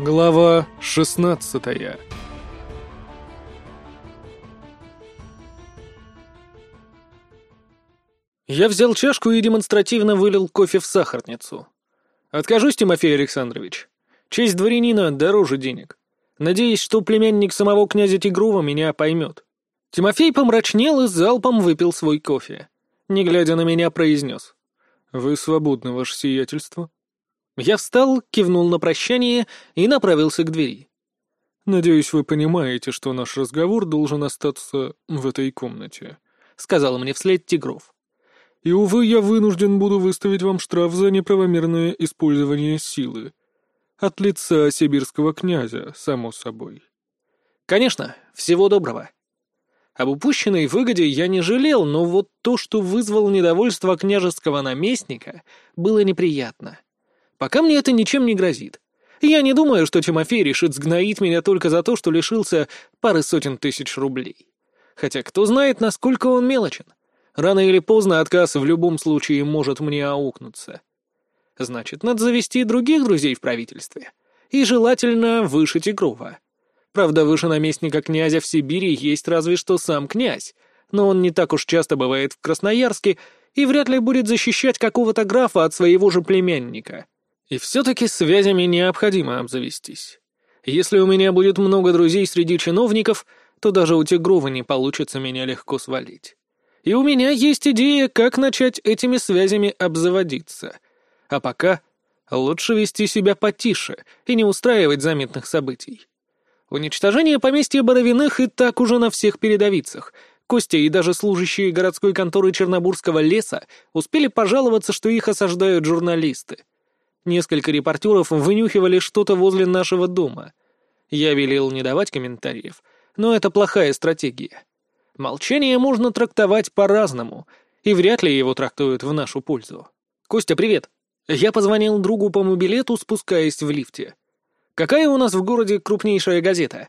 Глава шестнадцатая Я взял чашку и демонстративно вылил кофе в сахарницу. «Откажусь, Тимофей Александрович. Честь дворянина дороже денег. Надеюсь, что племянник самого князя Тигрова меня поймет». Тимофей помрачнел и залпом выпил свой кофе. Не глядя на меня, произнес. «Вы свободны, ваше сиятельство». Я встал, кивнул на прощание и направился к двери. «Надеюсь, вы понимаете, что наш разговор должен остаться в этой комнате», — сказал мне вслед Тигров. «И, увы, я вынужден буду выставить вам штраф за неправомерное использование силы. От лица сибирского князя, само собой». «Конечно, всего доброго». Об упущенной выгоде я не жалел, но вот то, что вызвал недовольство княжеского наместника, было неприятно. Пока мне это ничем не грозит. Я не думаю, что Тимофей решит сгноить меня только за то, что лишился пары сотен тысяч рублей. Хотя кто знает, насколько он мелочен. Рано или поздно отказ в любом случае может мне аукнуться. Значит, надо завести других друзей в правительстве. И желательно выше Тигрова. Правда, выше наместника князя в Сибири есть разве что сам князь, но он не так уж часто бывает в Красноярске и вряд ли будет защищать какого-то графа от своего же племянника. И все-таки связями необходимо обзавестись. Если у меня будет много друзей среди чиновников, то даже у Тигрова не получится меня легко свалить. И у меня есть идея, как начать этими связями обзаводиться. А пока лучше вести себя потише и не устраивать заметных событий. Уничтожение поместья Боровиных и так уже на всех передовицах. Костя и даже служащие городской конторы Чернобурского леса успели пожаловаться, что их осаждают журналисты. Несколько репортеров вынюхивали что-то возле нашего дома. Я велел не давать комментариев, но это плохая стратегия. Молчание можно трактовать по-разному, и вряд ли его трактуют в нашу пользу. «Костя, привет!» Я позвонил другу по мобилету, спускаясь в лифте. «Какая у нас в городе крупнейшая газета?»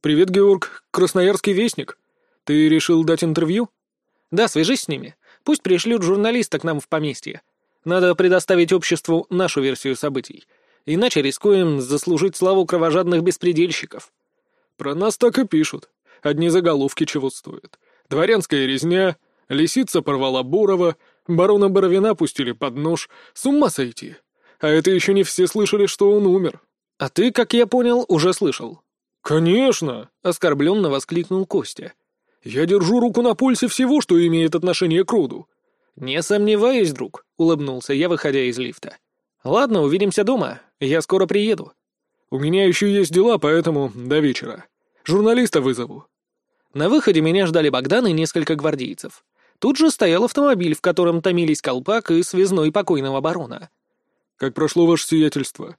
«Привет, Георг. Красноярский вестник. Ты решил дать интервью?» «Да, свяжись с ними. Пусть пришлют журналиста к нам в поместье. Надо предоставить обществу нашу версию событий. Иначе рискуем заслужить славу кровожадных беспредельщиков. Про нас так и пишут. Одни заголовки чего стоят. Дворянская резня, лисица порвала Бурова, барона Боровина пустили под нож. С ума сойти. А это еще не все слышали, что он умер. А ты, как я понял, уже слышал. «Конечно!» — оскорбленно воскликнул Костя. «Я держу руку на пульсе всего, что имеет отношение к роду. «Не сомневаюсь, друг», — улыбнулся я, выходя из лифта. «Ладно, увидимся дома. Я скоро приеду». «У меня еще есть дела, поэтому до вечера. Журналиста вызову». На выходе меня ждали Богдан и несколько гвардейцев. Тут же стоял автомобиль, в котором томились колпак и связной покойного барона. «Как прошло ваше сиятельство?»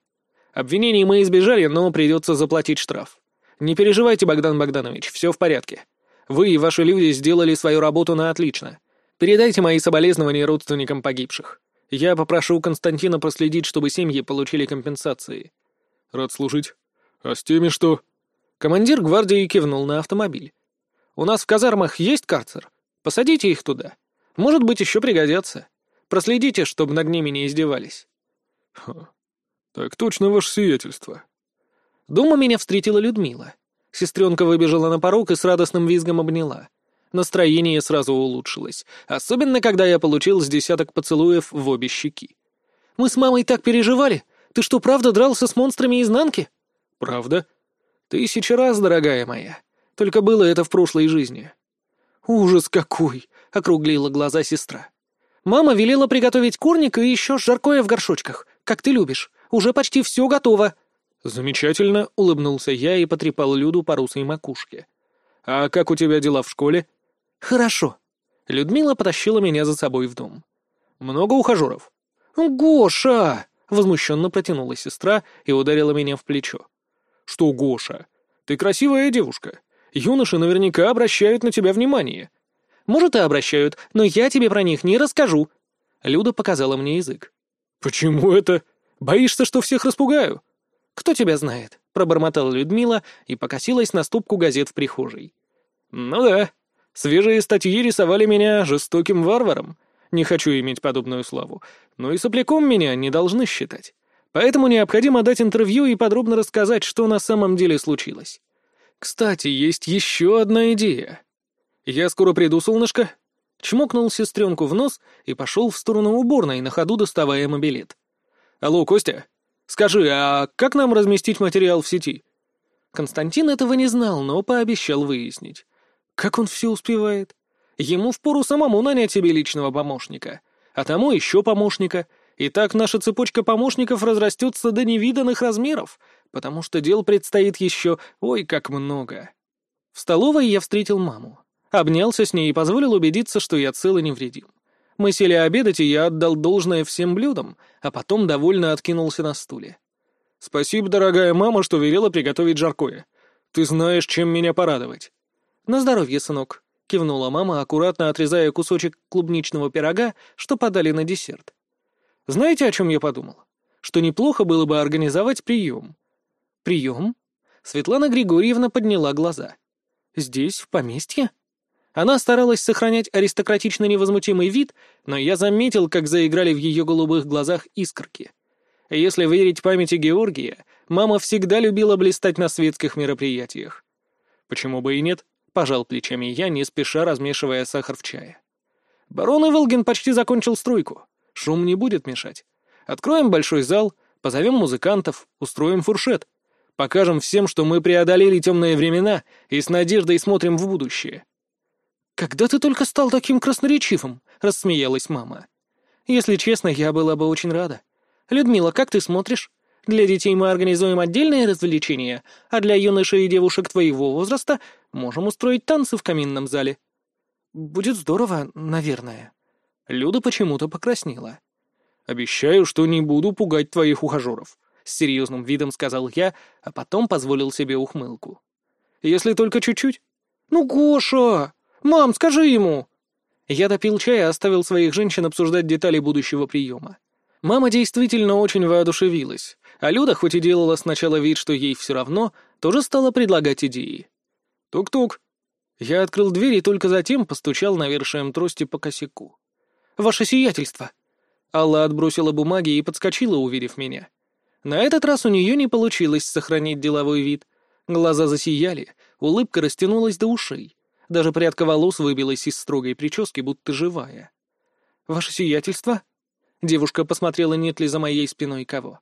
«Обвинений мы избежали, но придется заплатить штраф. Не переживайте, Богдан Богданович, все в порядке. Вы и ваши люди сделали свою работу на отлично. Передайте мои соболезнования родственникам погибших. Я попрошу Константина проследить, чтобы семьи получили компенсации. Рад служить. А с теми что? Командир гвардии кивнул на автомобиль. У нас в казармах есть карцер. Посадите их туда. Может быть, еще пригодятся. Проследите, чтобы над ними не издевались. Ха. Так точно, ваше сиятельство. Дома меня встретила Людмила. Сестренка выбежала на порог и с радостным визгом обняла. Настроение сразу улучшилось, особенно когда я получил с десяток поцелуев в обе щеки. «Мы с мамой так переживали. Ты что, правда дрался с монстрами изнанки?» «Правда?» «Тысяча раз, дорогая моя. Только было это в прошлой жизни». «Ужас какой!» — округлила глаза сестра. «Мама велела приготовить курник и еще жаркое в горшочках, как ты любишь. Уже почти все готово». «Замечательно», — улыбнулся я и потрепал Люду по русой макушке. «А как у тебя дела в школе?» «Хорошо». Людмила потащила меня за собой в дом. «Много ухажеров?» «Гоша!» — возмущенно протянула сестра и ударила меня в плечо. «Что, Гоша? Ты красивая девушка. Юноши наверняка обращают на тебя внимание». «Может, и обращают, но я тебе про них не расскажу». Люда показала мне язык. «Почему это? Боишься, что всех распугаю?» «Кто тебя знает?» — пробормотала Людмила и покосилась на ступку газет в прихожей. «Ну да, Свежие статьи рисовали меня жестоким варваром. Не хочу иметь подобную славу. Но и сопляком меня не должны считать. Поэтому необходимо дать интервью и подробно рассказать, что на самом деле случилось. Кстати, есть еще одна идея. Я скоро приду, солнышко. Чмокнул сестренку в нос и пошел в сторону уборной, на ходу доставая мобилет. «Алло, Костя, скажи, а как нам разместить материал в сети?» Константин этого не знал, но пообещал выяснить. Как он все успевает? Ему впору самому нанять себе личного помощника, а тому еще помощника, и так наша цепочка помощников разрастется до невиданных размеров, потому что дел предстоит еще ой как много. В столовой я встретил маму. Обнялся с ней и позволил убедиться, что я цел и невредим. Мы сели обедать, и я отдал должное всем блюдам, а потом довольно откинулся на стуле. «Спасибо, дорогая мама, что велела приготовить жаркое. Ты знаешь, чем меня порадовать». «На здоровье, сынок», — кивнула мама, аккуратно отрезая кусочек клубничного пирога, что подали на десерт. «Знаете, о чем я подумал? Что неплохо было бы организовать прием». «Прием?» Светлана Григорьевна подняла глаза. «Здесь, в поместье?» Она старалась сохранять аристократично невозмутимый вид, но я заметил, как заиграли в ее голубых глазах искорки. Если верить памяти Георгия, мама всегда любила блистать на светских мероприятиях. Почему бы и нет? Пожал плечами я, не спеша размешивая сахар в чае. Барон Иволгин почти закончил стройку. Шум не будет мешать. Откроем большой зал, позовем музыкантов, устроим фуршет. Покажем всем, что мы преодолели темные времена и с надеждой смотрим в будущее. «Когда ты только стал таким красноречивым?» — рассмеялась мама. «Если честно, я была бы очень рада. Людмила, как ты смотришь? Для детей мы организуем отдельные развлечения, а для юношей и девушек твоего возраста можем устроить танцы в каминном зале». «Будет здорово, наверное». Люда почему-то покраснела. «Обещаю, что не буду пугать твоих ухажеров», — с серьезным видом сказал я, а потом позволил себе ухмылку. «Если только чуть-чуть». «Ну, Гоша!» «Мам, скажи ему!» Я допил чай и оставил своих женщин обсуждать детали будущего приема. Мама действительно очень воодушевилась, а Люда, хоть и делала сначала вид, что ей все равно, тоже стала предлагать идеи. «Тук-тук!» Я открыл дверь и только затем постучал навершием трости по косяку. «Ваше сиятельство!» Алла отбросила бумаги и подскочила, увидев меня. На этот раз у нее не получилось сохранить деловой вид. Глаза засияли, улыбка растянулась до ушей. Даже прядка волос выбилась из строгой прически, будто живая. «Ваше сиятельство?» Девушка посмотрела, нет ли за моей спиной кого.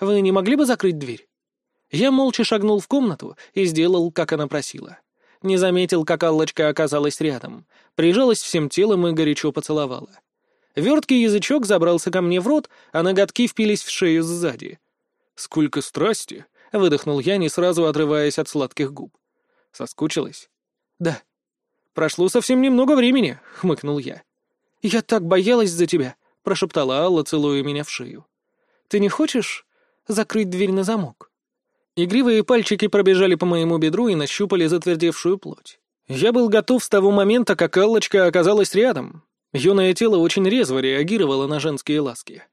«Вы не могли бы закрыть дверь?» Я молча шагнул в комнату и сделал, как она просила. Не заметил, как Аллочка оказалась рядом, прижалась всем телом и горячо поцеловала. Верткий язычок забрался ко мне в рот, а ноготки впились в шею сзади. «Сколько страсти!» — выдохнул я, не сразу отрываясь от сладких губ. «Соскучилась?» «Да», «Прошло совсем немного времени», — хмыкнул я. «Я так боялась за тебя», — прошептала Алла, целуя меня в шею. «Ты не хочешь закрыть дверь на замок?» Игривые пальчики пробежали по моему бедру и нащупали затвердевшую плоть. Я был готов с того момента, как Аллочка оказалась рядом. Юное тело очень резво реагировало на женские ласки.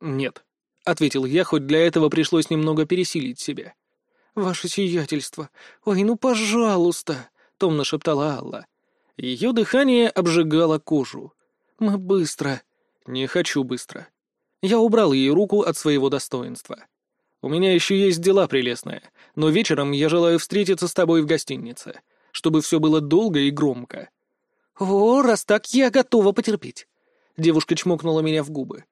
«Нет», — ответил я, хоть для этого пришлось немного пересилить себя. «Ваше сиятельство! Ой, ну пожалуйста!» — томно шептала Алла. Ее дыхание обжигало кожу. «Мы быстро». «Не хочу быстро». Я убрал ей руку от своего достоинства. «У меня еще есть дела прелестные, но вечером я желаю встретиться с тобой в гостинице, чтобы все было долго и громко». «О, раз так, я готова потерпеть». Девушка чмокнула меня в губы.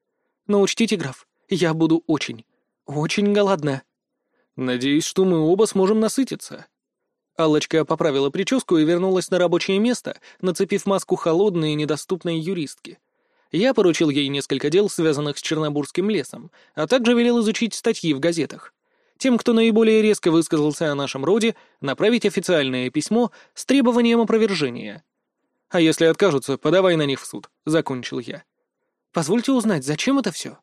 «Но учтите, граф, я буду очень, очень голодна». «Надеюсь, что мы оба сможем насытиться». Аллочка поправила прическу и вернулась на рабочее место, нацепив маску холодной и недоступной юристки. Я поручил ей несколько дел, связанных с Чернобурским лесом, а также велел изучить статьи в газетах. Тем, кто наиболее резко высказался о нашем роде, направить официальное письмо с требованием опровержения. «А если откажутся, подавай на них в суд», — закончил я. «Позвольте узнать, зачем это все?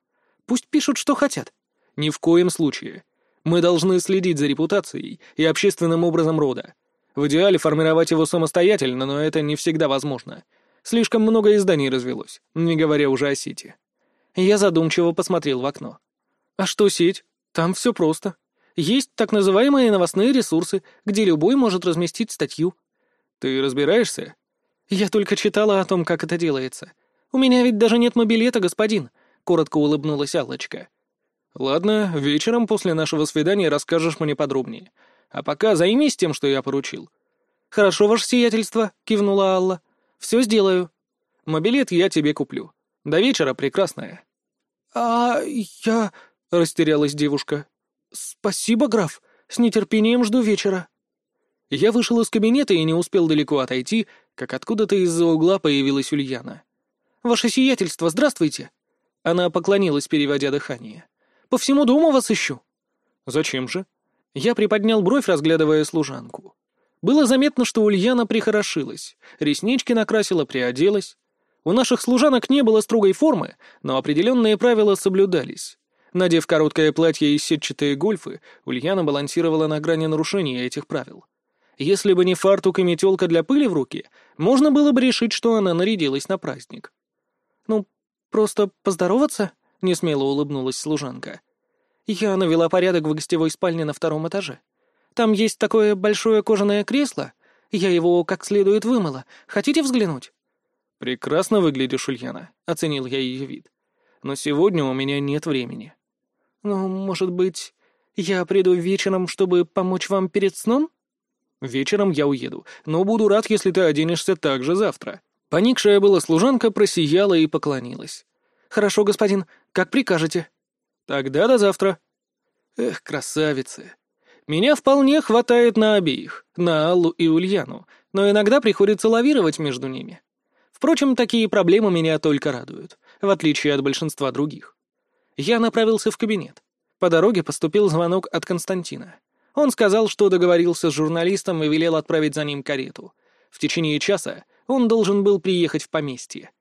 Пусть пишут, что хотят». «Ни в коем случае. Мы должны следить за репутацией и общественным образом рода. В идеале формировать его самостоятельно, но это не всегда возможно. Слишком много изданий развелось, не говоря уже о сети. Я задумчиво посмотрел в окно. А что сеть? Там все просто. Есть так называемые новостные ресурсы, где любой может разместить статью. Ты разбираешься? Я только читала о том, как это делается. У меня ведь даже нет мобилета, господин, — коротко улыбнулась Аллочка. Ладно, вечером после нашего свидания расскажешь мне подробнее. А пока займись тем, что я поручил. Хорошо, ваше сиятельство, кивнула Алла. Все сделаю. Мобилет я тебе куплю. До вечера, прекрасная. А я... растерялась девушка. Спасибо, граф. С нетерпением жду вечера. Я вышел из кабинета и не успел далеко отойти, как откуда-то из-за угла появилась Ульяна. «Ваше сиятельство, здравствуйте!» Она поклонилась, переводя дыхание. «По всему дому вас ищу». «Зачем же?» Я приподнял бровь, разглядывая служанку. Было заметно, что Ульяна прихорошилась, реснички накрасила, приоделась. У наших служанок не было строгой формы, но определенные правила соблюдались. Надев короткое платье и сетчатые гольфы, Ульяна балансировала на грани нарушения этих правил. Если бы не фартук и метелка для пыли в руке, можно было бы решить, что она нарядилась на праздник. «Ну, просто поздороваться?» — несмело улыбнулась служанка. «Я навела порядок в гостевой спальне на втором этаже. Там есть такое большое кожаное кресло. Я его как следует вымыла. Хотите взглянуть?» «Прекрасно выглядишь, Ульяна», — оценил я ее вид. «Но сегодня у меня нет времени». «Ну, может быть, я приду вечером, чтобы помочь вам перед сном?» «Вечером я уеду, но буду рад, если ты оденешься так же завтра». Поникшая была служанка просияла и поклонилась. «Хорошо, господин, как прикажете». «Тогда до завтра». Эх, красавицы. Меня вполне хватает на обеих, на Аллу и Ульяну, но иногда приходится лавировать между ними. Впрочем, такие проблемы меня только радуют, в отличие от большинства других. Я направился в кабинет. По дороге поступил звонок от Константина. Он сказал, что договорился с журналистом и велел отправить за ним карету. В течение часа он должен был приехать в поместье.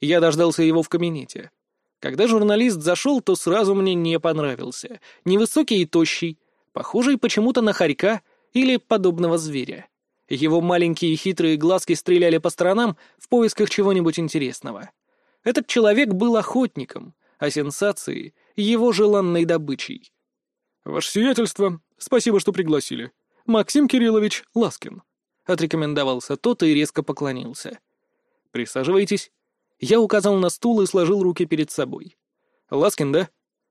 Я дождался его в кабинете. Когда журналист зашел, то сразу мне не понравился. Невысокий и тощий, похожий почему-то на хорька или подобного зверя. Его маленькие хитрые глазки стреляли по сторонам в поисках чего-нибудь интересного. Этот человек был охотником, а сенсации — его желанной добычей. «Ваше сиятельство, спасибо, что пригласили. Максим Кириллович Ласкин», — отрекомендовался тот и резко поклонился. «Присаживайтесь». Я указал на стул и сложил руки перед собой. «Ласкин, да?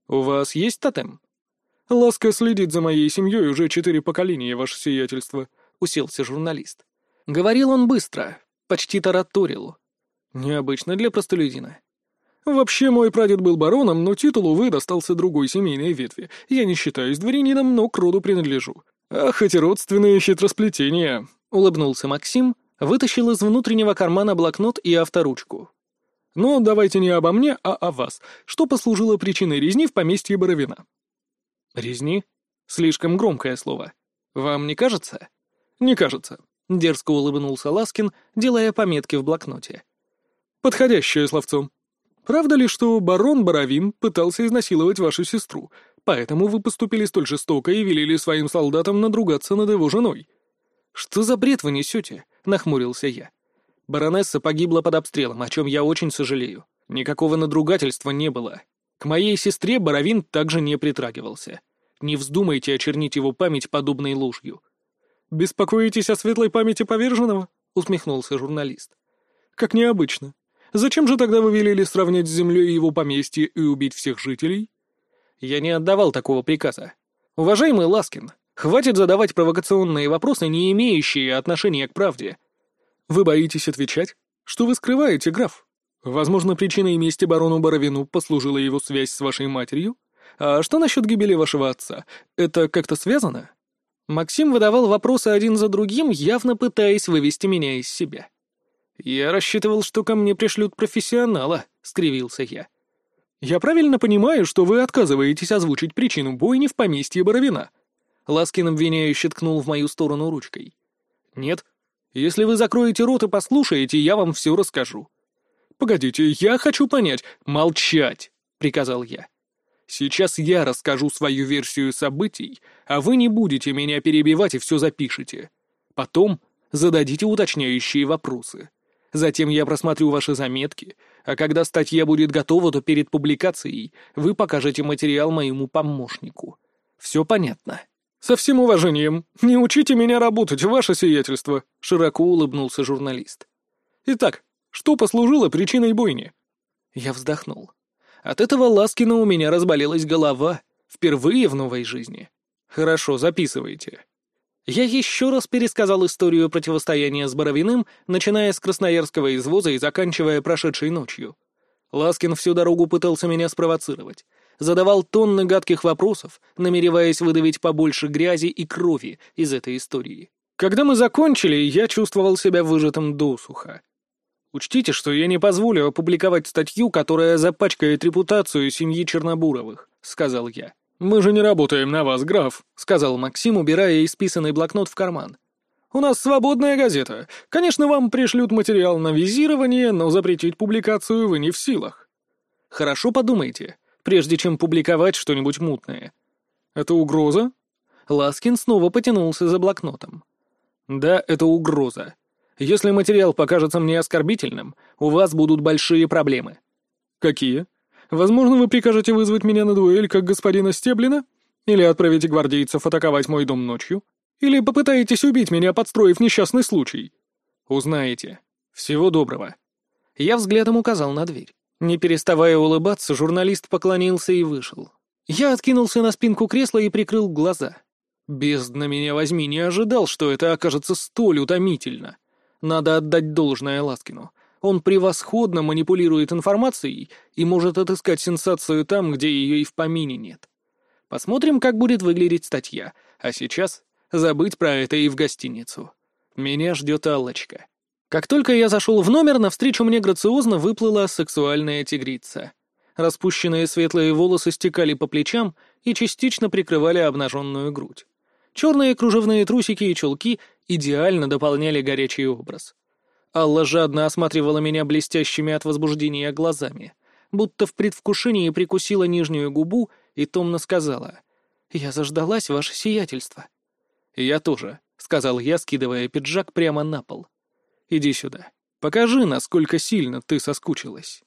У вас есть тотем?» «Ласка следит за моей семьей уже четыре поколения, ваше сиятельство», — уселся журналист. Говорил он быстро, почти тараторил. Необычно для простолюдина. «Вообще, мой прадед был бароном, но титул, увы, достался другой семейной ветви. Я не считаюсь дворянином, но к роду принадлежу. Ах, эти родственные хитросплетения!» Улыбнулся Максим, вытащил из внутреннего кармана блокнот и авторучку. «Но давайте не обо мне, а о вас. Что послужило причиной резни в поместье Боровина?» «Резни? Слишком громкое слово. Вам не кажется?» «Не кажется», — дерзко улыбнулся Ласкин, делая пометки в блокноте. «Подходящее словцо. Правда ли, что барон Боровин пытался изнасиловать вашу сестру, поэтому вы поступили столь жестоко и велели своим солдатам надругаться над его женой?» «Что за бред вы несете?» — нахмурился я. «Баронесса погибла под обстрелом, о чем я очень сожалею. Никакого надругательства не было. К моей сестре Боровин также не притрагивался. Не вздумайте очернить его память подобной ложью». «Беспокоитесь о светлой памяти поверженного?» — усмехнулся журналист. «Как необычно. Зачем же тогда вы велели сравнять с землей его поместье и убить всех жителей?» «Я не отдавал такого приказа. Уважаемый Ласкин, Хватит задавать провокационные вопросы, не имеющие отношения к правде. Вы боитесь отвечать? Что вы скрываете, граф? Возможно, причиной мести барону Боровину послужила его связь с вашей матерью? А что насчет гибели вашего отца? Это как-то связано? Максим выдавал вопросы один за другим, явно пытаясь вывести меня из себя. «Я рассчитывал, что ко мне пришлют профессионала», — скривился я. «Я правильно понимаю, что вы отказываетесь озвучить причину бойни в поместье Боровина?» Ласкин обвиняюще ткнул в мою сторону ручкой. «Нет. Если вы закроете рот и послушаете, я вам все расскажу». «Погодите, я хочу понять. Молчать!» — приказал я. «Сейчас я расскажу свою версию событий, а вы не будете меня перебивать и все запишете. Потом зададите уточняющие вопросы. Затем я просмотрю ваши заметки, а когда статья будет готова, то перед публикацией вы покажете материал моему помощнику. Все понятно?» «Со всем уважением, не учите меня работать, ваше сиятельство», — широко улыбнулся журналист. «Итак, что послужило причиной бойни?» Я вздохнул. От этого Ласкина у меня разболелась голова. Впервые в новой жизни. Хорошо, записывайте. Я еще раз пересказал историю противостояния с Боровиным, начиная с красноярского извоза и заканчивая прошедшей ночью. Ласкин всю дорогу пытался меня спровоцировать. Задавал тонны гадких вопросов, намереваясь выдавить побольше грязи и крови из этой истории. Когда мы закончили, я чувствовал себя выжатым досуха. Учтите, что я не позволю опубликовать статью, которая запачкает репутацию семьи Чернобуровых, — сказал я. «Мы же не работаем на вас, граф», — сказал Максим, убирая исписанный блокнот в карман. «У нас свободная газета. Конечно, вам пришлют материал на визирование, но запретить публикацию вы не в силах». «Хорошо подумайте, прежде чем публиковать что-нибудь мутное». «Это угроза?» Ласкин снова потянулся за блокнотом. «Да, это угроза. Если материал покажется мне оскорбительным, у вас будут большие проблемы». «Какие?» Возможно, вы прикажете вызвать меня на дуэль, как господина Стеблина? Или отправите гвардейцев атаковать мой дом ночью? Или попытаетесь убить меня, подстроив несчастный случай? Узнаете. Всего доброго». Я взглядом указал на дверь. Не переставая улыбаться, журналист поклонился и вышел. Я откинулся на спинку кресла и прикрыл глаза. Бездна меня возьми, не ожидал, что это окажется столь утомительно. Надо отдать должное Ласкину. Он превосходно манипулирует информацией и может отыскать сенсацию там, где ее и в помине нет. Посмотрим, как будет выглядеть статья. А сейчас забыть про это и в гостиницу. Меня ждет Аллочка. Как только я зашел в номер, навстречу мне грациозно выплыла сексуальная тигрица. Распущенные светлые волосы стекали по плечам и частично прикрывали обнаженную грудь. Черные кружевные трусики и чулки идеально дополняли горячий образ. Алла жадно осматривала меня блестящими от возбуждения глазами, будто в предвкушении прикусила нижнюю губу и томно сказала «Я заждалась, ваше сиятельство». «Я тоже», — сказал я, скидывая пиджак прямо на пол. «Иди сюда. Покажи, насколько сильно ты соскучилась».